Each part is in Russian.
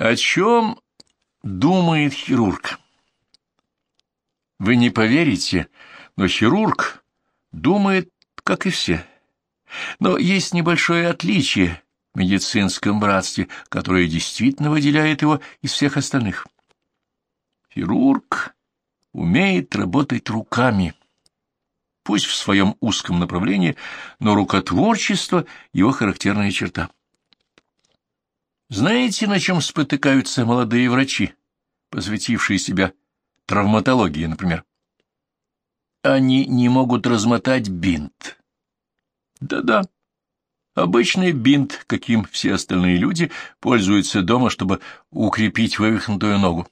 О чем думает хирург? Вы не поверите, но хирург думает, как и все. Но есть небольшое отличие в медицинском братстве, которое действительно выделяет его из всех остальных. Хирург умеет работать руками, пусть в своем узком направлении, но рукотворчество — его характерная черта. Знаете, на чем спотыкаются молодые врачи, посвятившие себя травматологии, например? Они не могут размотать бинт. Да-да, обычный бинт, каким все остальные люди пользуются дома, чтобы укрепить вывихнутую ногу.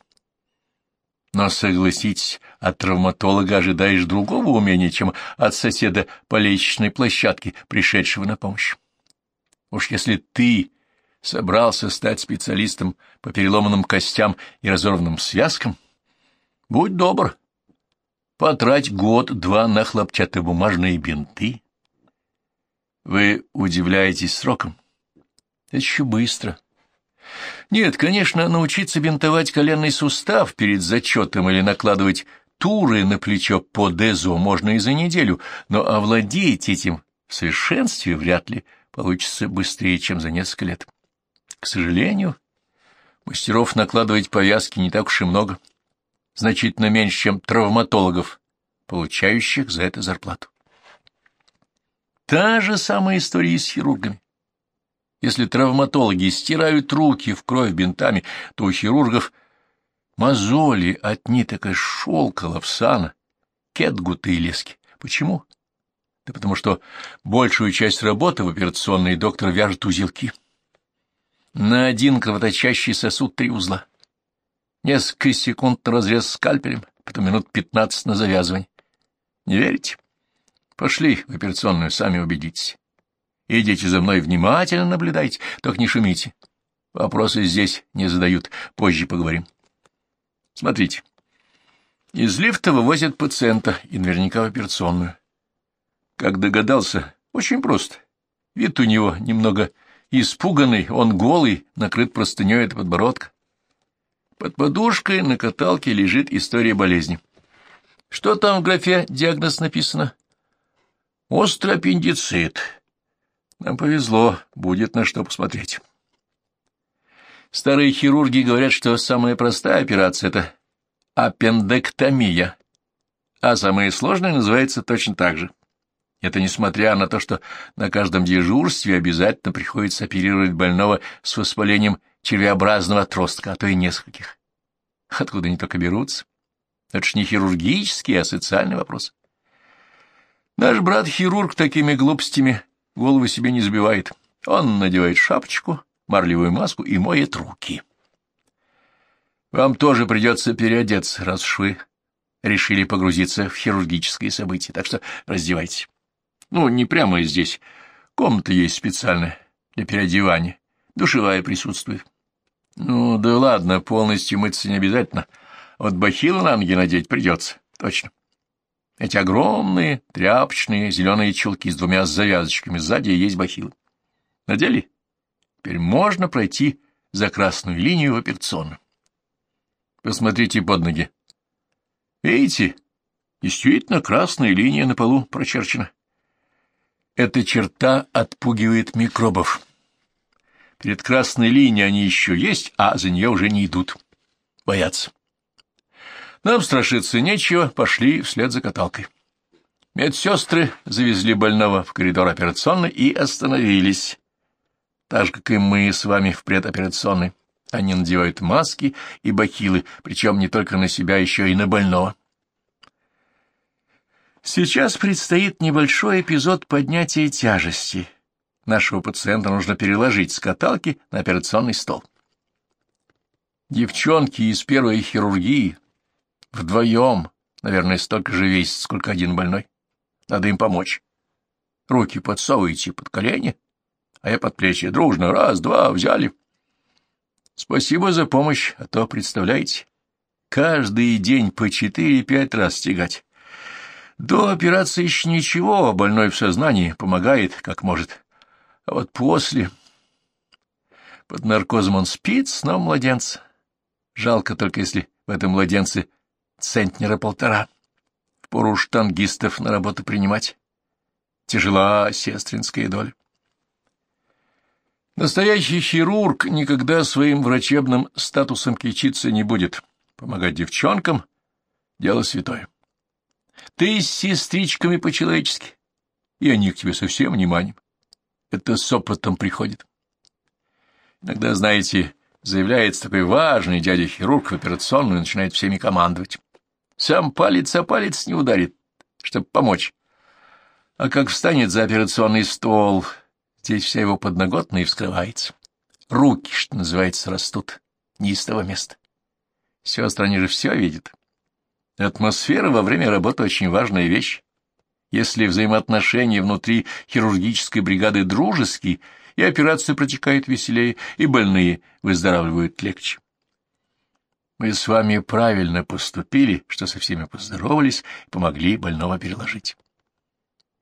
Но, согласитесь, от травматолога ожидаешь другого умения, чем от соседа по лестничной площадке, пришедшего на помощь. Уж если ты собрался стать специалистом по переломанным костям и разорванным связкам, будь добр, потрать год-два на хлопчатобумажные бинты. Вы удивляетесь сроком? Это еще быстро. Нет, конечно, научиться бинтовать коленный сустав перед зачетом или накладывать туры на плечо по дезу можно и за неделю, но овладеть этим в совершенстве вряд ли получится быстрее, чем за несколько лет. К сожалению, мастеров накладывать повязки не так уж и много, значительно меньше, чем травматологов, получающих за это зарплату. Та же самая история и с хирургами. Если травматологи стирают руки в кровь бинтами, то у хирургов мозоли от ниток из шелка, лавсана, кетгута и лески. Почему? Да потому что большую часть работы в операционной доктор вяжет узелки. На один кровоточащий сосуд три узла. Несколько секунд на разрез скальпелем, потом минут пятнадцать на завязывание. Не верите? Пошли в операционную, сами убедитесь. Идите за мной внимательно наблюдайте, только не шумите. Вопросы здесь не задают, позже поговорим. Смотрите. Из лифта вывозят пациента и наверняка в операционную. Как догадался, очень просто. Вид у него немного Испуганный, он голый, накрыт простыней от подбородка. Под подушкой на каталке лежит история болезни. Что там в графе диагноз написано? Острый аппендицит. Нам повезло, будет на что посмотреть. Старые хирурги говорят, что самая простая операция — это аппендэктомия, а самая сложная называется точно так же. Это несмотря на то, что на каждом дежурстве обязательно приходится оперировать больного с воспалением червеобразного отростка, а то и нескольких. Откуда они только берутся? Это ж не хирургический, а социальный вопрос. Наш брат-хирург такими глупостями голову себе не забивает. Он надевает шапочку, марлевую маску и моет руки. Вам тоже придется переодеться, раз уж вы решили погрузиться в хирургические события, так что раздевайтесь. Ну, не прямо здесь. Комната есть специальная для переодевания. Душевая присутствует. Ну, да ладно, полностью мыться не обязательно. Вот бахилы на ноги надеть придется. Точно. Эти огромные тряпочные зеленые чулки с двумя завязочками сзади есть бахилы. Надели? Теперь можно пройти за красную линию в операционную. Посмотрите под ноги. Видите? Действительно, красная линия на полу прочерчена. Эта черта отпугивает микробов. Перед красной линией они еще есть, а за нее уже не идут. Боятся. Нам страшиться нечего, пошли вслед за каталкой. Медсестры завезли больного в коридор операционной и остановились. Так же, как и мы с вами в предоперационной. Они надевают маски и бахилы, причем не только на себя, еще и на больного. Сейчас предстоит небольшой эпизод поднятия тяжести. Нашего пациента нужно переложить с каталки на операционный стол. Девчонки из первой хирургии вдвоем, наверное, столько же весят, сколько один больной. Надо им помочь. Руки подсовывайте под колени, а я под плечи. Дружно, раз, два, взяли. Спасибо за помощь, а то, представляете, каждый день по четыре-пять раз стягать. До операции еще ничего, больной в сознании, помогает, как может. А вот после... Под наркозом он спит сном младенца. Жалко только, если в этом младенце центнера полтора. Впору штангистов на работу принимать. Тяжела сестринская доля. Настоящий хирург никогда своим врачебным статусом кичиться не будет. Помогать девчонкам — дело святое. Ты с сестричками по-человечески, и они к тебе со всем вниманием. Это с опытом приходит. Иногда, знаете, заявляется такой важный дядя-хирург в операционную и начинает всеми командовать. Сам палец о палец не ударит, чтобы помочь. А как встанет за операционный стол, здесь вся его подноготная и вскрывается. Руки, что называется, растут не из того места. Сестры, они же все видят. Атмосфера во время работы очень важная вещь. Если взаимоотношения внутри хирургической бригады дружеские, и операция протекает веселее, и больные выздоравливают легче. Мы с вами правильно поступили, что со всеми поздоровались и помогли больного переложить.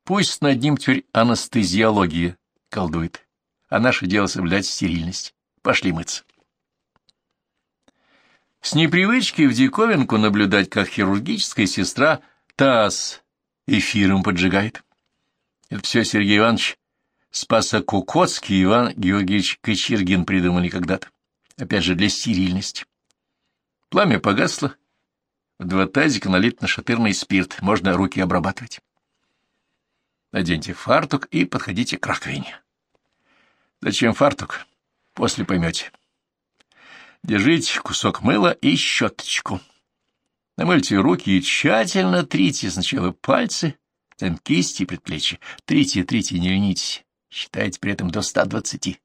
Пусть над ним теперь анестезиология колдует, а наше дело соблюдать стерильность. Пошли мыться. С непривычки в диковинку наблюдать, как хирургическая сестра таз эфиром поджигает. Это все Сергей Иванович Спасо-Кукоцкий и Иван Георгиевич Кочергин придумали когда-то. Опять же, для стерильности. Пламя погасло. В два тазика налит нашатырный спирт. Можно руки обрабатывать. Наденьте фартук и подходите к раковине. Зачем фартук? После поймете. Держите кусок мыла и щеточку. Намыльте руки и тщательно трите сначала пальцы, затем кисти и предплечья. Трите, трите, не ленитесь. Считайте при этом до ста двадцати.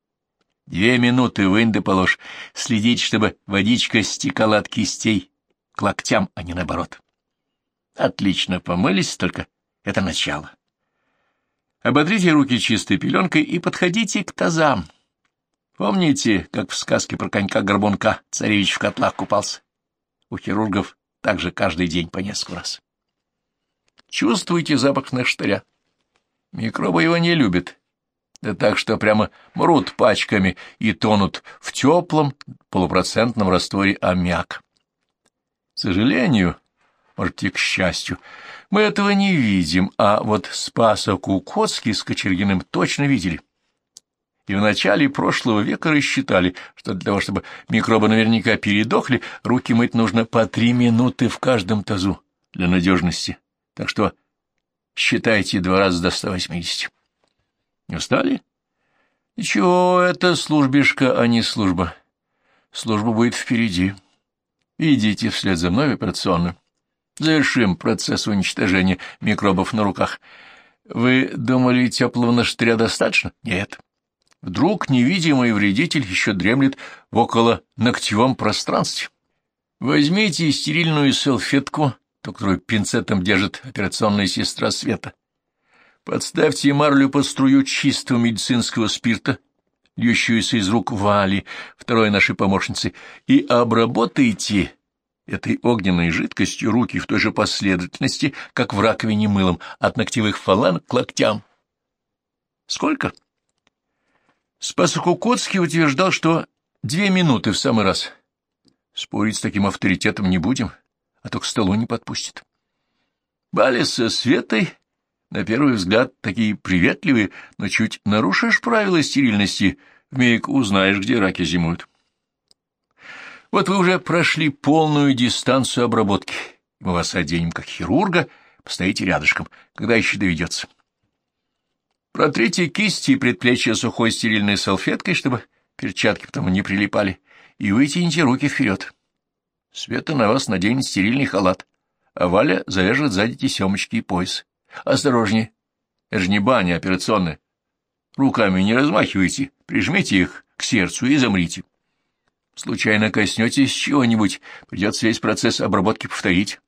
Две минуты вынь да положь. Следите, чтобы водичка стекала от кистей к локтям, а не наоборот. Отлично помылись, только это начало. Ободрите руки чистой пеленкой и подходите к тазам. Помните, как в сказке про конька-горбунка царевич в котлах купался? У хирургов также каждый день по несколько раз. Чувствуете запах наштыря? Микробы его не любят, да так что прямо мрут пачками и тонут в теплом полупроцентном растворе аммиак. К сожалению, может, и к счастью, мы этого не видим, а вот Спаса Кукоцкий с Кочергиным точно видели. И в начале прошлого века рассчитали, что для того, чтобы микробы наверняка передохли, руки мыть нужно по три минуты в каждом тазу для надежности. Так что считайте два раза до 180. Не устали? Ничего, это службишка, а не служба. Служба будет впереди. Идите вслед за мной в операционную. Завершим процесс уничтожения микробов на руках. Вы думали, теплого наштыря достаточно? Нет. Вдруг невидимый вредитель еще дремлет в около ногтевом пространстве. Возьмите стерильную салфетку, ту, которую пинцетом держит операционная сестра Света. Подставьте марлю под струю чистого медицинского спирта, льющуюся из рук Вали, второй нашей помощницы, и обработайте этой огненной жидкостью руки в той же последовательности, как в раковине мылом, от ногтевых фаланг к локтям. Сколько? Спасокукотский утверждал, что две минуты в самый раз. Спорить с таким авторитетом не будем, а то к столу не подпустит. Бали со Светой на первый взгляд такие приветливые, но чуть нарушишь правила стерильности, вмиг узнаешь, где раки зимуют. Вот вы уже прошли полную дистанцию обработки. Мы вас оденем как хирурга, постоите рядышком, когда еще доведется. Протрите кисти и предплечья сухой стерильной салфеткой, чтобы перчатки потом не прилипали, и вытяните руки вперед. Света на вас наденет стерильный халат, а Валя завяжет сзади тесемочки и пояс. Осторожнее. Это же не баня операционная. Руками не размахивайте, прижмите их к сердцу и замрите. Случайно коснетесь чего-нибудь, придется весь процесс обработки повторить.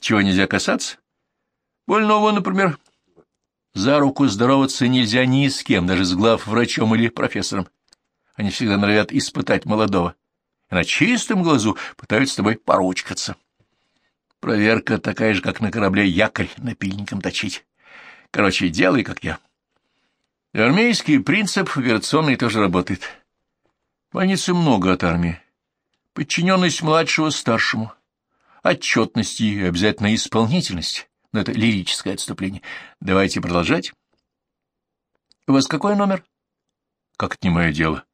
Чего нельзя касаться? Больного, например. За руку здороваться нельзя ни с кем, даже с главврачом или профессором. Они всегда норовят испытать молодого. И на чистом глазу пытаются с тобой поручкаться. Проверка такая же, как на корабле якорь напильником точить. Короче, делай, как я. Армейский принцип операционный тоже работает. Больницы много от армии. Подчиненность младшего старшему, отчетность и обязательно исполнительность. Но это лирическое отступление. Давайте продолжать. У вас какой номер? Как это не мое дело?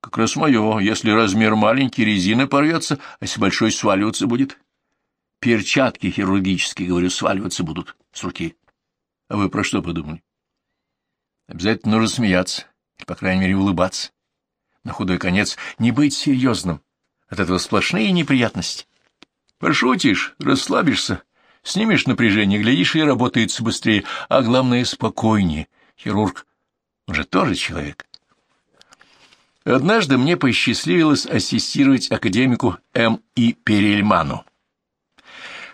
Как раз мое. Если размер маленький, резина порвется, а если большой, сваливаться будет. Перчатки хирургические, говорю, сваливаться будут с руки. А вы про что подумали? Обязательно нужно смеяться, или, по крайней мере, улыбаться. На худой конец не быть серьезным. От этого сплошные неприятности. Пошутишь, расслабишься, снимешь напряжение, глядишь, и работается быстрее, а главное, спокойнее. Хирург, он же тоже человек. Однажды мне посчастливилось ассистировать академику М. И. Перельману.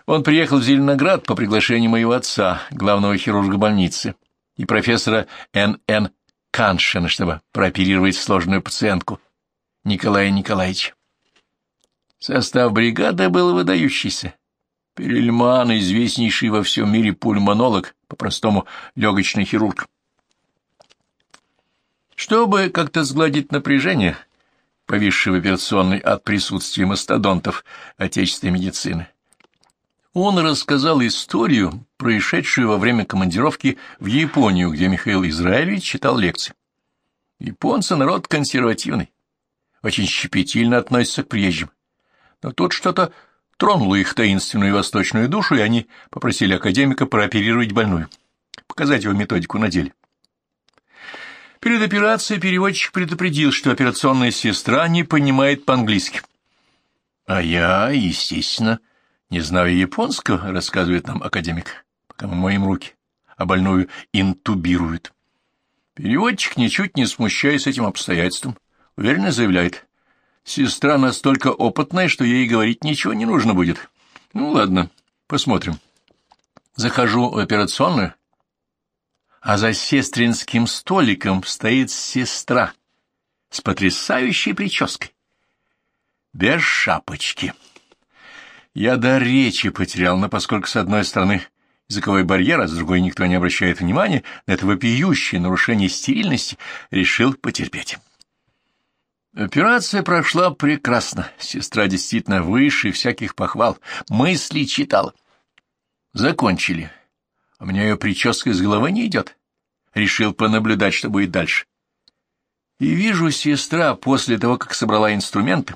Он приехал в Зеленоград по приглашению моего отца, главного хирурга больницы, и профессора Н. Н. Каншина, чтобы прооперировать сложную пациентку, Николая Николаевича. Состав бригады был выдающийся. Перельман, известнейший во всем мире пульмонолог, по-простому легочный хирург. Чтобы как-то сгладить напряжение, повисшее в операционной от присутствия мастодонтов отечественной медицины, он рассказал историю, происшедшую во время командировки в Японию, где Михаил Израилевич читал лекции. Японцы — народ консервативный, очень щепетильно относятся к приезжим. Но тут что-то тронуло их таинственную восточную душу, и они попросили академика прооперировать больную, показать его методику на деле. Перед операцией переводчик предупредил, что операционная сестра не понимает по-английски. А я, естественно, не знаю японского, рассказывает нам академик, пока мы моем руки, а больную интубируют. Переводчик, ничуть не смущаясь этим обстоятельством, уверенно заявляет. Сестра настолько опытная, что ей говорить ничего не нужно будет. Ну, ладно, посмотрим. Захожу в операционную, а за сестринским столиком стоит сестра с потрясающей прической. Без шапочки. Я до речи потерял, но поскольку, с одной стороны, языковой барьер, а с другой никто не обращает внимания на это вопиющее нарушение стерильности, решил потерпеть. Операция прошла прекрасно. Сестра действительно выше всяких похвал. Мысли читала. Закончили. У меня ее прическа из головы не идет. Решил понаблюдать, что будет дальше. И вижу, сестра после того, как собрала инструменты,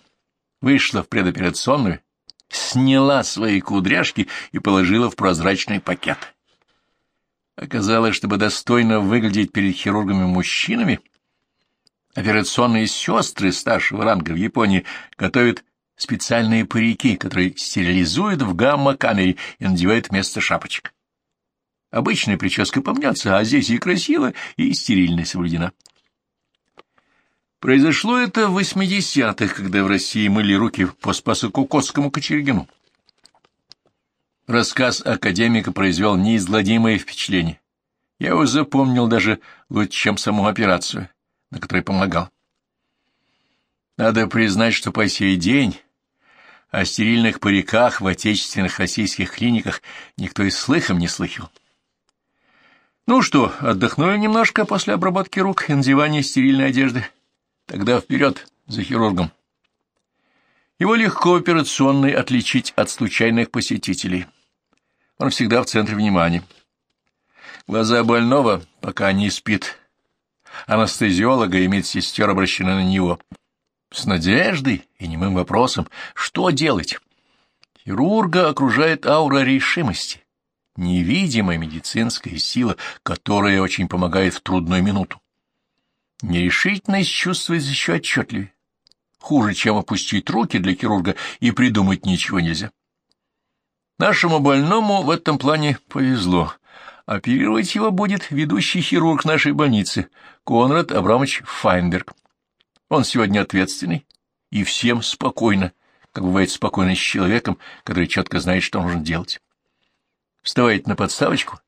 вышла в предоперационную, сняла свои кудряшки и положила в прозрачный пакет. Оказалось, чтобы достойно выглядеть перед хирургами-мужчинами, операционные сестры старшего ранга в Японии готовят специальные парики, которые стерилизуют в гамма-камере и надевают вместо шапочек. Обычная прическа помнется, а здесь и красиво, и стерильно соблюдена. Произошло это в 80-х, когда в России мыли руки по Спасу Кукотскому Кочергину. Рассказ академика произвел неизгладимое впечатление. Я его запомнил даже лучше, чем саму операцию, на которой помогал. Надо признать, что по сей день о стерильных париках в отечественных российских клиниках никто и слыхом не слыхал. Ну что, отдохнули немножко после обработки рук и надевания стерильной одежды? Тогда вперед за хирургом. Его легко операционной отличить от случайных посетителей. Он всегда в центре внимания. Глаза больного, пока не спит, анестезиолога и медсестер обращены на него. С надеждой и немым вопросом, что делать? Хирурга окружает аура решимости, невидимая медицинская сила, которая очень помогает в трудную минуту. Нерешительность чувствуется еще отчетливее. Хуже, чем опустить руки для хирурга, и придумать ничего нельзя. Нашему больному в этом плане повезло. Оперировать его будет ведущий хирург нашей больницы, Конрад Абрамович Файнберг. Он сегодня ответственный и всем спокойно, как бывает спокойно с человеком, который четко знает, что нужно делать. Вставайте на подставочку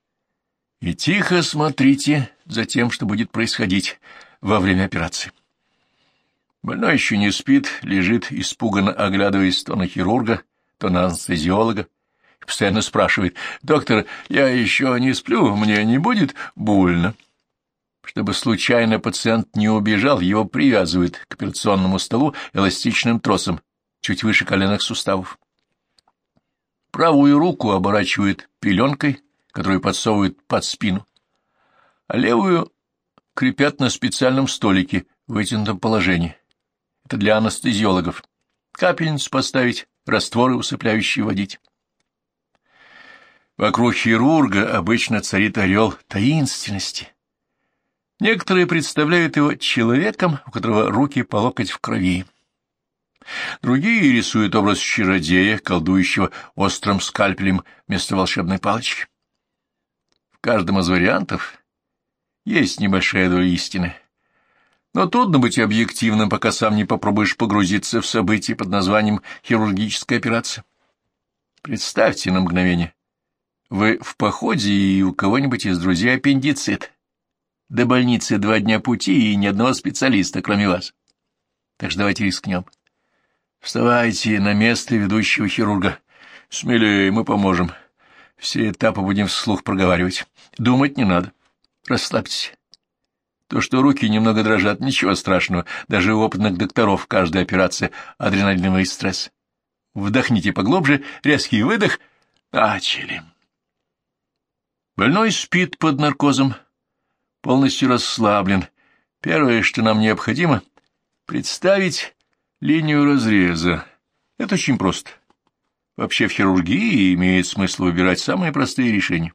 и тихо смотрите за тем, что будет происходить, во время операции. Больной еще не спит, лежит, испуганно оглядываясь то на хирурга, то на анестезиолога, постоянно спрашивает, «Доктор, я еще не сплю, мне не будет больно?» Чтобы случайно пациент не убежал, его привязывают к операционному столу эластичным тросом чуть выше коленных суставов. Правую руку оборачивают пеленкой, которую подсовывают под спину, а левую крепят на специальном столике в вытянутом положении. Это для анестезиологов. Капельницу поставить, растворы усыпляющие водить. Вокруг хирурга обычно царит орел таинственности. Некоторые представляют его человеком, у которого руки по локоть в крови. Другие рисуют образ чародея, колдующего острым скальпелем вместо волшебной палочки. В каждом из вариантов есть небольшая доля истины. Но трудно быть объективным, пока сам не попробуешь погрузиться в события под названием «хирургическая операция». Представьте на мгновение. Вы в походе, и у кого-нибудь из друзей аппендицит. До больницы два дня пути и ни одного специалиста, кроме вас. Так что давайте рискнем. Вставайте на место ведущего хирурга. Смелее, мы поможем. Все этапы будем вслух проговаривать. Думать не надо. Расслабьтесь. То, что руки немного дрожат, ничего страшного. Даже у опытных докторов каждая операция — адреналиновый стресс. Вдохните поглубже, резкий выдох. Начали. Больной спит под наркозом, полностью расслаблен. Первое, что нам необходимо — представить линию разреза. Это очень просто. Вообще в хирургии имеет смысл выбирать самые простые решения.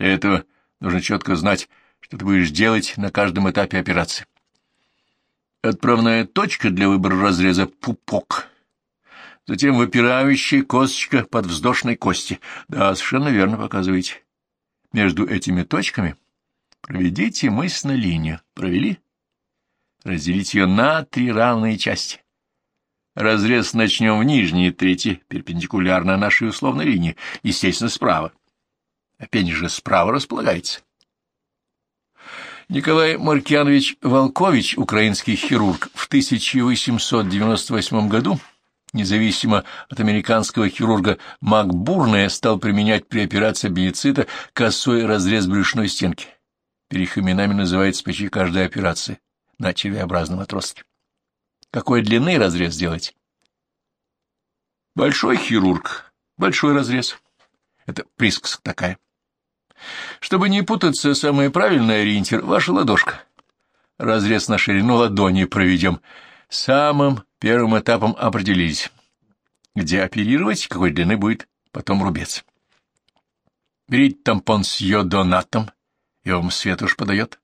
Для этого нужно четко знать, что ты будешь делать на каждом этапе операции. Отправная точка для выбора разреза — пупок. Затем выпирающая косточка под вздошной кости. Да, совершенно верно показываете. Между этими точками проведите мысленно линию. Провели? Разделите ее на три равные части. Разрез начнем в нижней трети, перпендикулярно нашей условной линии, естественно, справа. Опять же, справа располагается. Николай Маркианович Волкович, украинский хирург, в 1898 году, независимо от американского хирурга Макбурная, стал применять при операции аппендицита косой разрез брюшной стенки. Перед именами называется почти каждая операция на червеобразном отростке. Какой длины разрез делать? Большой хирург, большой разрез. Это присказка такая. Чтобы не путаться, самый правильный ориентир — ваша ладошка. Разрез на ширину ладони проведем. Самым первым этапом определились, где оперировать, какой длины будет потом рубец. Берите тампон с йодонатом, и вам свет уж подает.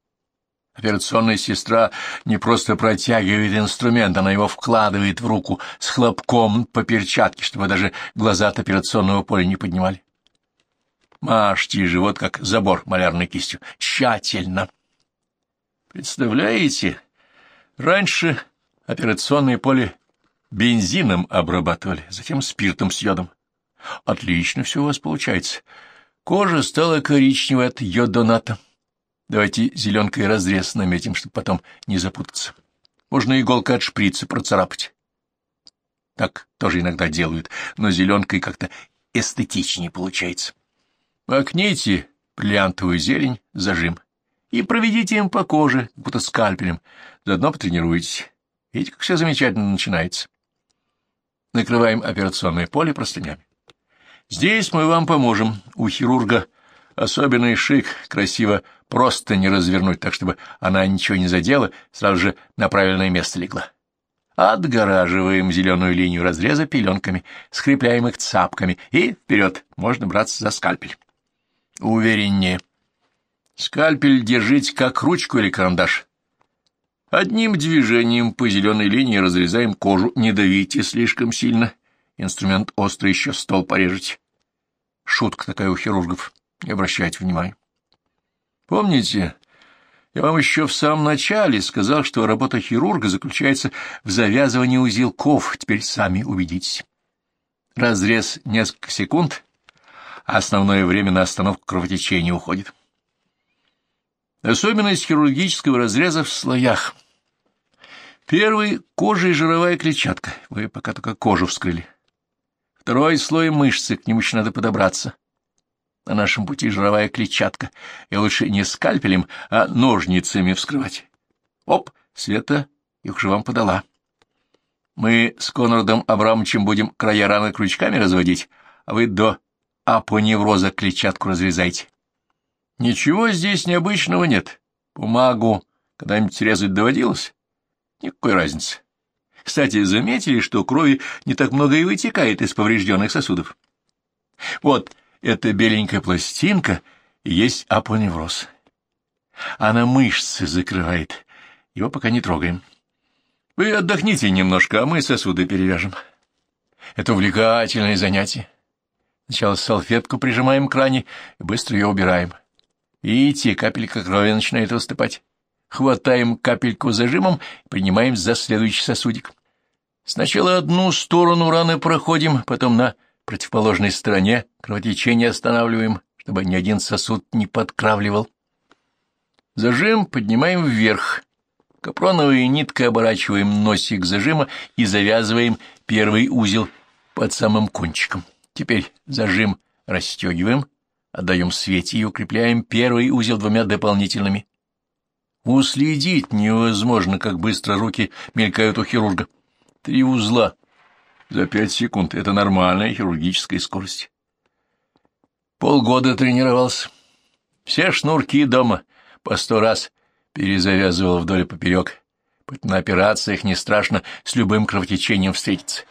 Операционная сестра не просто протягивает инструмент, она его вкладывает в руку с хлопком по перчатке, чтобы даже глаза от операционного поля не поднимали. Мажьте живот, как забор малярной кистью. Тщательно. Представляете, раньше операционное поле бензином обрабатывали, затем спиртом с йодом. Отлично все у вас получается. Кожа стала коричневой от йодоната. Давайте зеленкой разрез наметим, чтобы потом не запутаться. Можно иголкой от шприца процарапать. Так тоже иногда делают, но зеленкой как-то эстетичнее получается. Макните бриллиантовую зелень, зажим, и проведите им по коже, будто скальпелем, заодно потренируйтесь. Видите, как все замечательно начинается. Накрываем операционное поле простынями. Здесь мы вам поможем. У хирурга особенный шик, красиво просто не развернуть, так чтобы она ничего не задела, сразу же на правильное место легла. Отгораживаем зеленую линию разреза пеленками, скрепляем их цапками, и вперед, можно браться за скальпель увереннее. Скальпель держите как ручку или карандаш. Одним движением по зеленой линии разрезаем кожу, не давите слишком сильно. Инструмент острый, еще стол порежете. Шутка такая у хирургов, не обращайте внимания. Помните, я вам еще в самом начале сказал, что работа хирурга заключается в завязывании узелков, теперь сами убедитесь. Разрез несколько секунд, а основное время на остановку кровотечения уходит. Особенность хирургического разреза в слоях. Первый — кожа и жировая клетчатка. Вы пока только кожу вскрыли. Второй слой — мышцы, к нему еще надо подобраться. На нашем пути жировая клетчатка, и лучше не скальпелем, а ножницами вскрывать. Оп, Света их же вам подала. Мы с Конрадом Абрамовичем будем края раны крючками разводить, а вы до апоневроза клетчатку разрезайте. Ничего здесь необычного нет. Бумагу когда-нибудь резать доводилось? Никакой разницы. Кстати, заметили, что крови не так много и вытекает из поврежденных сосудов? Вот эта беленькая пластинка есть апоневроз. Она мышцы закрывает. Его пока не трогаем. Вы отдохните немножко, а мы сосуды перевяжем. Это увлекательное занятие. Сначала салфетку прижимаем к ране и быстро ее убираем. Видите, капелька крови начинает выступать. Хватаем капельку зажимом и принимаем за следующий сосудик. Сначала одну сторону раны проходим, потом на противоположной стороне кровотечение останавливаем, чтобы ни один сосуд не подкравливал. Зажим поднимаем вверх. Капроновой ниткой оборачиваем носик зажима и завязываем первый узел под самым кончиком. Теперь зажим расстегиваем, отдаем свете и укрепляем первый узел двумя дополнительными. Уследить невозможно, как быстро руки мелькают у хирурга. Три узла за пять секунд — это нормальная хирургическая скорость. Полгода тренировался. Все шнурки дома по сто раз перезавязывал вдоль и поперек. На операциях не страшно с любым кровотечением встретиться.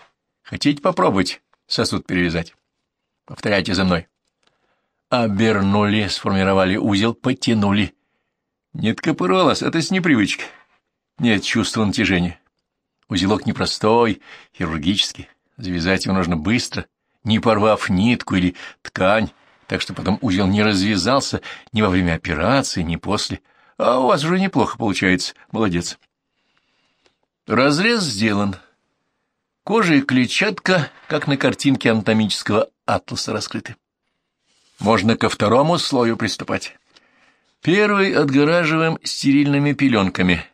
Хотите попробовать сосуд перевязать? Повторяйте за мной. Обернули, сформировали узел, потянули. Нет копыролос, это с непривычки. Нет чувства натяжения. Узелок непростой, хирургический. Завязать его нужно быстро, не порвав нитку или ткань, так что потом узел не развязался ни во время операции, ни после. А у вас уже неплохо получается. Молодец. Разрез сделан. Кожа и клетчатка, как на картинке анатомического атласа, раскрыты. Можно ко второму слою приступать. Первый отгораживаем стерильными пеленками.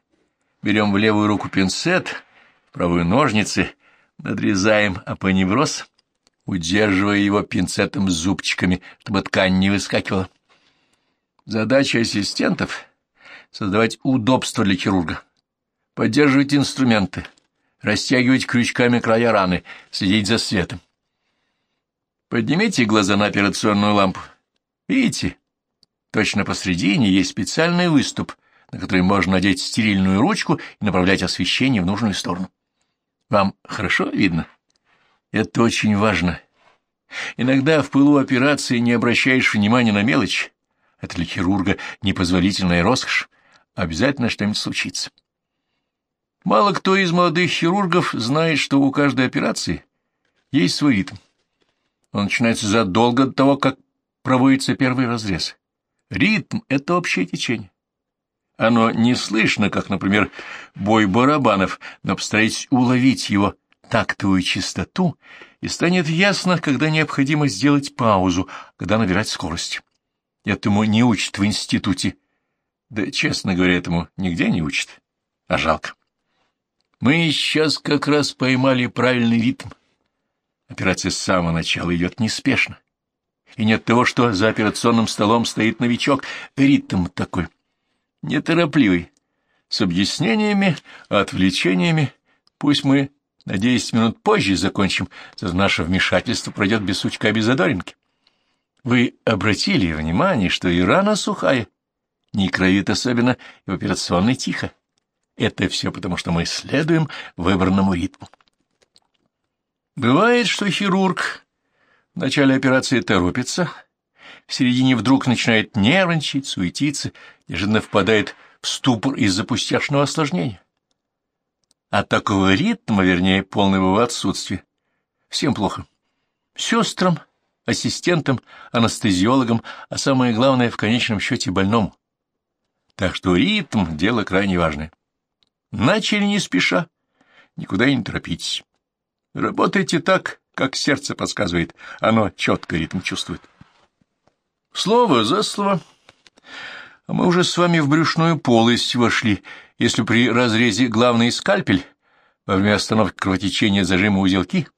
Берем в левую руку пинцет, в правую ножницы, надрезаем апоневроз, удерживая его пинцетом с зубчиками, чтобы ткань не выскакивала. Задача ассистентов — создавать удобство для хирурга, поддерживать инструменты, растягивать крючками края раны, следить за светом. Поднимите глаза на операционную лампу. Видите? Точно посредине есть специальный выступ, на который можно надеть стерильную ручку и направлять освещение в нужную сторону. Вам хорошо видно? Это очень важно. Иногда в пылу операции не обращаешь внимания на мелочь. Это для хирурга непозволительная роскошь. Обязательно что-нибудь случится. Мало кто из молодых хирургов знает, что у каждой операции есть свой ритм. Он начинается задолго до того, как проводится первый разрез. Ритм — это общее течение. Оно не слышно, как, например, бой барабанов, но постарайтесь уловить его тактовую чистоту, и станет ясно, когда необходимо сделать паузу, когда набирать скорость. Этому не учат в институте. Да, честно говоря, этому нигде не учат. А жалко. Мы сейчас как раз поймали правильный ритм. Операция с самого начала идет неспешно. И нет того, что за операционным столом стоит новичок. Ритм такой. Неторопливый. С объяснениями, отвлечениями. Пусть мы на десять минут позже закончим, зато наше вмешательство пройдет без сучка, без задоринки. Вы обратили внимание, что и рана сухая, не кровит особенно, и в операционной тихо. Это все потому, что мы следуем выбранному ритму. Бывает, что хирург в начале операции торопится, в середине вдруг начинает нервничать, суетиться, неожиданно впадает в ступор из-за пустяшного осложнения. От такого ритма, вернее, полного его отсутствия, всем плохо. Сестрам, ассистентам, анестезиологам, а самое главное, в конечном счете, больному. Так что ритм — дело крайне важное. Начали не спеша, никуда не торопитесь. Работайте так, как сердце подсказывает. Оно четко ритм чувствует. Слово за слово. А мы уже с вами в брюшную полость вошли. Если при разрезе главный скальпель, во время остановки кровотечения зажима узелки,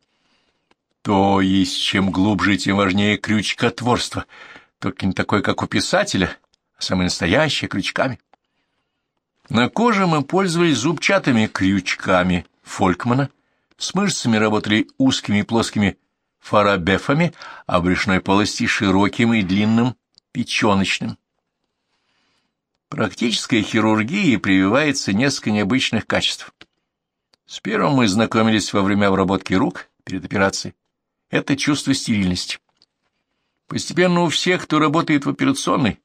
то есть чем глубже, тем важнее крючкотворство. только не такой, как у писателя, а самый настоящий, крючками. На коже мы пользовались зубчатыми крючками Фолькмана, с мышцами работали узкими и плоскими фарабефами, а в брюшной полости широким и длинным печеночным. Практической хирургии прививается несколько необычных качеств. С первым мы знакомились во время обработки рук перед операцией. Это чувство стерильности. Постепенно у всех, кто работает в операционной,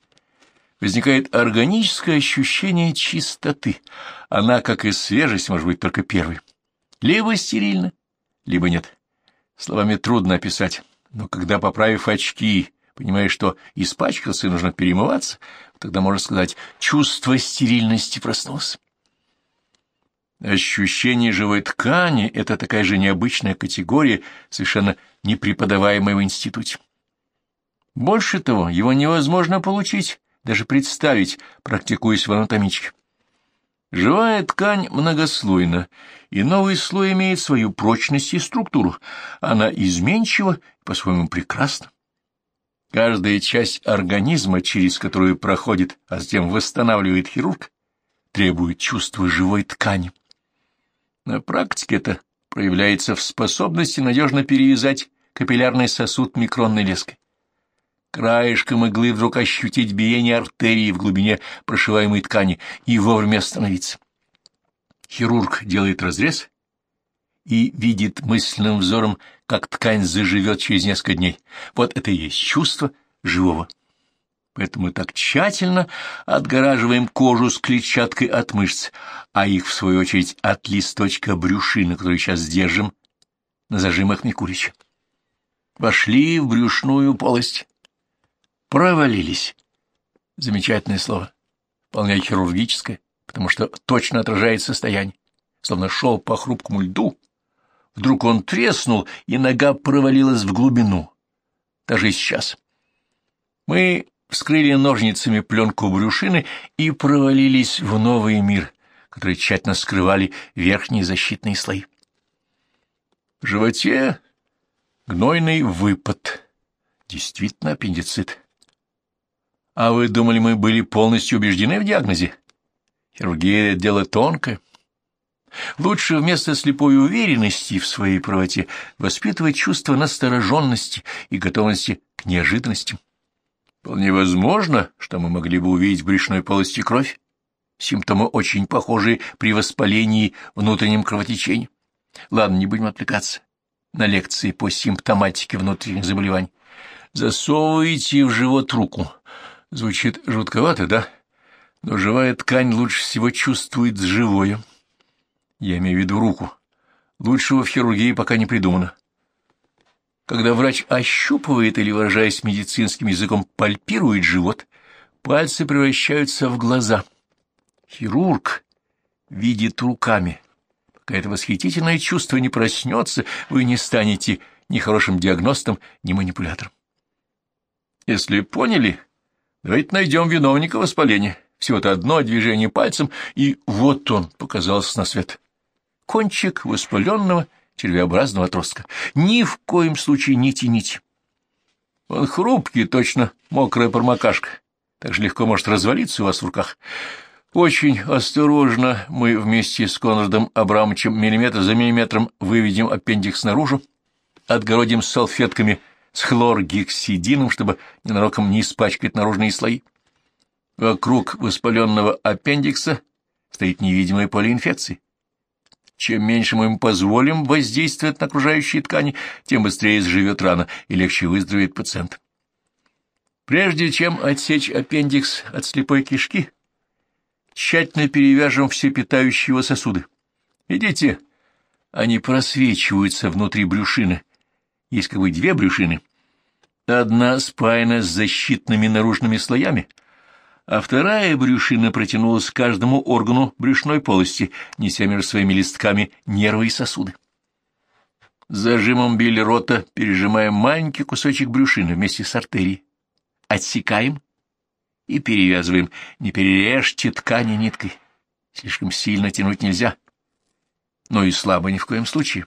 возникает органическое ощущение чистоты. Она, как и свежесть, может быть только первой. Либо стерильно, либо нет. Словами трудно описать, но когда, поправив очки, понимаешь, что испачкался и нужно перемываться, тогда можно сказать, чувство стерильности проснулось. Ощущение живой ткани — это такая же необычная категория, совершенно не преподаваемая в институте. Больше того, его невозможно получить, даже представить, практикуясь в анатомичке. Живая ткань многослойна, и новый слой имеет свою прочность и структуру. Она изменчива и по-своему прекрасна. Каждая часть организма, через которую проходит, а затем восстанавливает хирург, требует чувства живой ткани. На практике это проявляется в способности надежно перевязать капиллярный сосуд микронной леской. Краешком иглы вдруг ощутить биение артерии в глубине прошиваемой ткани и вовремя остановиться. Хирург делает разрез и видит мысленным взором, как ткань заживет через несколько дней. Вот это и есть чувство живого. Поэтому мы так тщательно отгораживаем кожу с клетчаткой от мышц, а их, в свою очередь, от листочка брюшины, который сейчас держим на зажимах Микулича. Вошли в брюшную полость. Провалились. Замечательное слово. Вполне хирургическое, потому что точно отражает состояние. Словно шел по хрупкому льду. Вдруг он треснул, и нога провалилась в глубину. Даже сейчас. Мы вскрыли ножницами пленку брюшины и провалились в новый мир, который тщательно скрывали верхние защитные слои. В животе гнойный выпад. Действительно аппендицит. А вы думали, мы были полностью убеждены в диагнозе? Хирургия — дело тонкое. Лучше вместо слепой уверенности в своей правоте воспитывать чувство настороженности и готовности к неожиданностям. Вполне возможно, что мы могли бы увидеть в брюшной полости кровь. Симптомы очень похожи при воспалении внутреннем кровотечении. Ладно, не будем отвлекаться на лекции по симптоматике внутренних заболеваний. Засовывайте в живот руку. Звучит жутковато, да? Но живая ткань лучше всего чувствует живое. Я имею в виду руку. Лучшего в хирургии пока не придумано. Когда врач ощупывает или, выражаясь медицинским языком, пальпирует живот, пальцы превращаются в глаза. Хирург видит руками. Пока это восхитительное чувство не проснется, вы не станете ни хорошим диагностом, ни манипулятором. Если поняли, давайте найдем виновника воспаления. Всего-то одно движение пальцем, и вот он показался на свет. Кончик воспаленного червеобразного отростка. Ни в коем случае не тяните. Он хрупкий, точно мокрая промокашка, так же легко может развалиться у вас в руках. Очень осторожно мы вместе с Конрадом Абрамовичем миллиметр за миллиметром выведем аппендикс наружу, отгородим салфетками с хлоргексидином, чтобы ненароком не испачкать наружные слои. Вокруг воспаленного аппендикса стоит невидимое поле инфекции. Чем меньше мы им позволим воздействовать на окружающие ткани, тем быстрее заживет рана и легче выздоровеет пациент. Прежде чем отсечь аппендикс от слепой кишки, тщательно перевяжем все питающие его сосуды. Видите, они просвечиваются внутри брюшины. Есть как бы две брюшины. Одна спаяна с защитными наружными слоями — а вторая брюшина протянулась к каждому органу брюшной полости, неся между своими листками нервы и сосуды. Зажимом рота пережимаем маленький кусочек брюшины вместе с артерией. Отсекаем и перевязываем. Не перережьте ткани ниткой. Слишком сильно тянуть нельзя. Но и слабо ни в коем случае.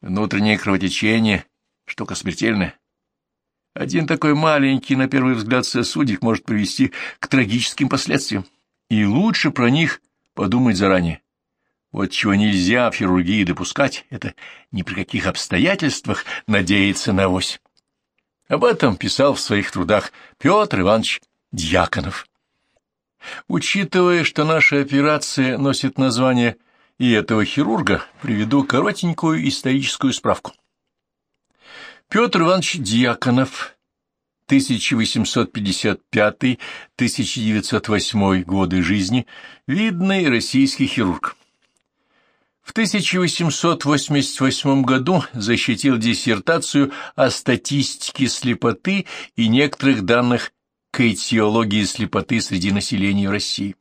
Внутреннее кровотечение — штука смертельная. Один такой маленький, на первый взгляд, сосудик может привести к трагическим последствиям. И лучше про них подумать заранее. Вот чего нельзя в хирургии допускать, это ни при каких обстоятельствах надеяться на авось. Об этом писал в своих трудах Петр Иванович Дьяконов. Учитывая, что наша операция носит название и этого хирурга, приведу коротенькую историческую справку. Петр Иванович Дьяконов, 1855-1908 годы жизни, видный российский хирург. В 1888 году защитил диссертацию о статистике слепоты и некоторых данных к этиологии слепоты среди населения России.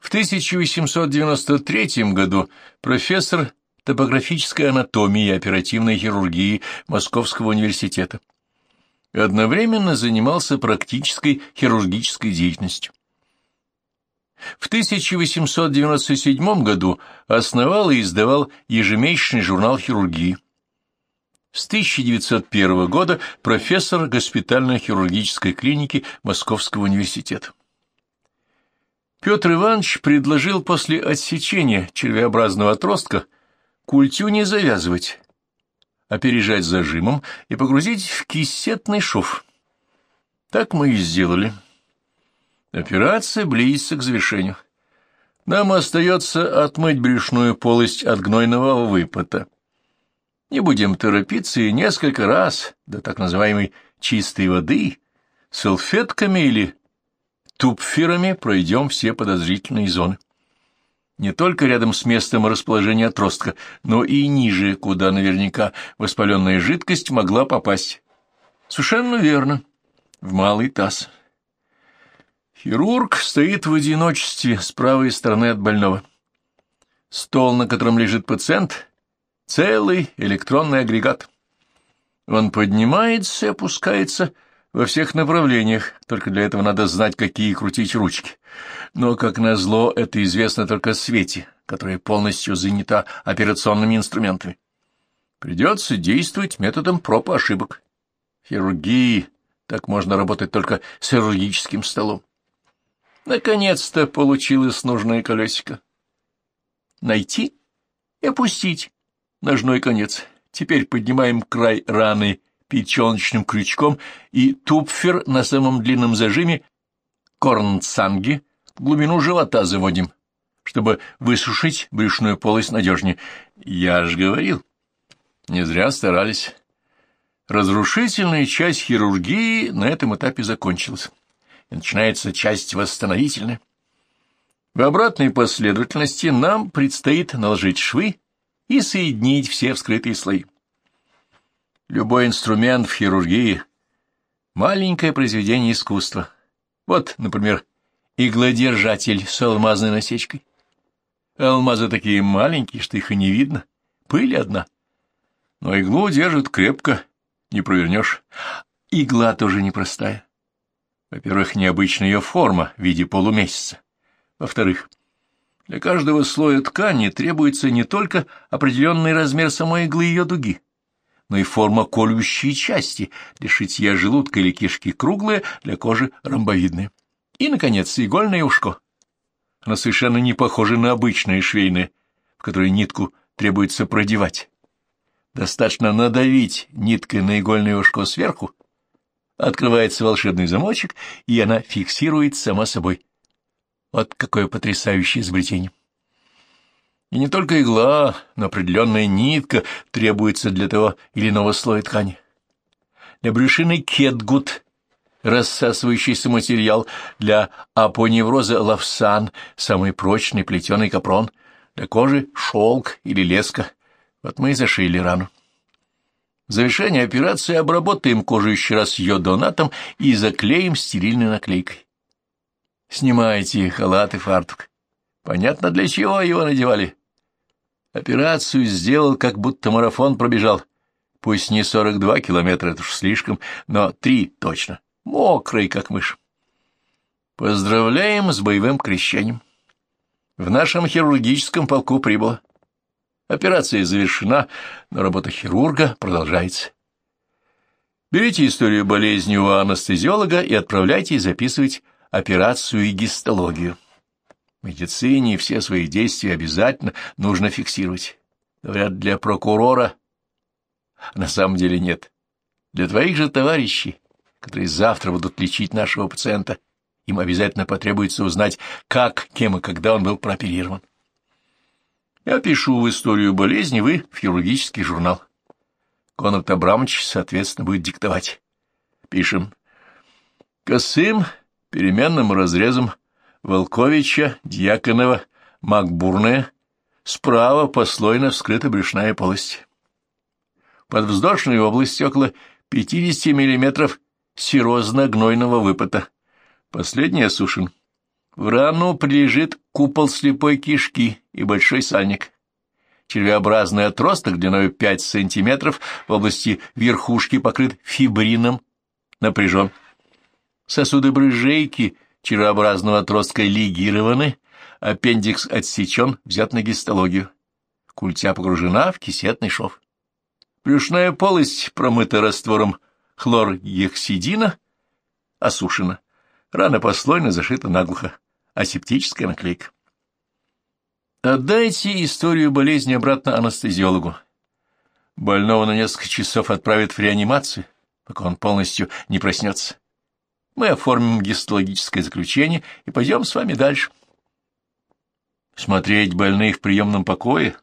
В 1893 году профессор топографической анатомии и оперативной хирургии Московского университета. Одновременно занимался практической хирургической деятельностью. В 1897 году основал и издавал ежемесячный журнал хирургии. С 1901 года профессор госпитально-хирургической клиники Московского университета. Петр Иванович предложил после отсечения червеобразного отростка культю не завязывать, а пережать зажимом и погрузить в кисетный шов. Так мы и сделали. Операция близится к завершению. Нам остается отмыть брюшную полость от гнойного выпота. Не будем торопиться и несколько раз до так называемой чистой воды салфетками или тупферами пройдем все подозрительные зоны. Не только рядом с местом расположения отростка, но и ниже, куда наверняка воспаленная жидкость могла попасть. Совершенно верно. В малый таз. Хирург стоит в одиночестве с правой стороны от больного. Стол, на котором лежит пациент, Целый электронный агрегат. Он поднимается и опускается во всех направлениях, только для этого надо знать, какие крутить ручки. Но, как назло, это известно только Свете, которая полностью занята операционными инструментами. Придется действовать методом проб и ошибок. Хирургии так можно работать только с хирургическим столом. Наконец-то получилось нужное колесико. Найти и опустить ножной конец. Теперь поднимаем край раны печеночным крючком и тупфер на самом длинном зажиме корнцанги в глубину живота заводим, чтобы высушить брюшную полость надежнее. Я ж говорил, не зря старались. Разрушительная часть хирургии на этом этапе закончилась. И начинается часть восстановительная. В обратной последовательности нам предстоит наложить швы и соединить все вскрытые слои. Любой инструмент в хирургии — маленькое произведение искусства. Вот, например, иглодержатель с алмазной насечкой. Алмазы такие маленькие, что их и не видно, пыль одна. Но иглу держит крепко, не провернешь. Игла тоже непростая. Во-первых, необычная ее форма в виде полумесяца. Во-вторых, для каждого слоя ткани требуется не только определенный размер самой иглы и ее дуги, но и форма колющей части, для шитья желудка или кишки круглая, для кожи ромбовидная. И, наконец, игольное ушко. Оно совершенно не похоже на обычное швейное, в которое нитку требуется продевать. Достаточно надавить ниткой на игольное ушко сверху, открывается волшебный замочек, и она фиксирует сама собой вот какое потрясающее изобретение! И не только игла, но определенная нитка требуется для того или иного слоя ткани. Для брюшины кетгут, рассасывающийся материал, для апоневроза лавсан, самый прочный плетеный капрон, для кожи шелк или леска. Вот мы и зашили рану. В завершение операции обработаем кожу еще раз йодонатом и заклеим стерильной наклейкой. Снимайте халат и фартук. Понятно, для чего его надевали. Операцию сделал, как будто марафон пробежал. Пусть не сорок два километра, это уж слишком, но три точно. Мокрый, как мышь. Поздравляем с боевым крещением. В нашем хирургическом полку прибыло. Операция завершена, но работа хирурга продолжается. Берите историю болезни у анестезиолога и отправляйте записывать операцию и гистологию. Медицине все свои действия обязательно нужно фиксировать. Говорят, для прокурора, а на самом деле нет. Для твоих же товарищей, которые завтра будут лечить нашего пациента, им обязательно потребуется узнать, как, кем и когда он был прооперирован. Я пишу в историю болезни, вы в хирургический журнал. Конрад Абрамович, соответственно, будет диктовать. Пишем. Косым переменным разрезом Волковича, Дьяконова, Макбурная, справа послойно вскрыта брюшная полость. Под вздошной областью около 50 миллиметров серозно-гнойного выпота. Последний осушен. В рану прилежит купол слепой кишки и большой сальник. Червеобразный отросток длиной 5 сантиметров в области верхушки покрыт фибрином, напряжен. Сосуды брыжейки червеобразного отростка лигированы, аппендикс отсечен, взят на гистологию. Культя погружена в кисетный шов. Брюшная полость промыта раствором хлоргексидина, осушена. Рана послойно зашита наглухо. Асептическая наклейка. Отдайте историю болезни обратно анестезиологу. Больного на несколько часов отправят в реанимацию, пока он полностью не проснется. Мы оформим гистологическое заключение и пойдем с вами дальше. Смотреть больных в приемном покое?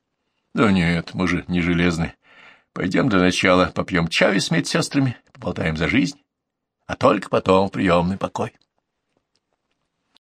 Да нет, мы же не железные. Пойдем для начала попьем чаю с медсестрами, поболтаем за жизнь, а только потом в приемный покой.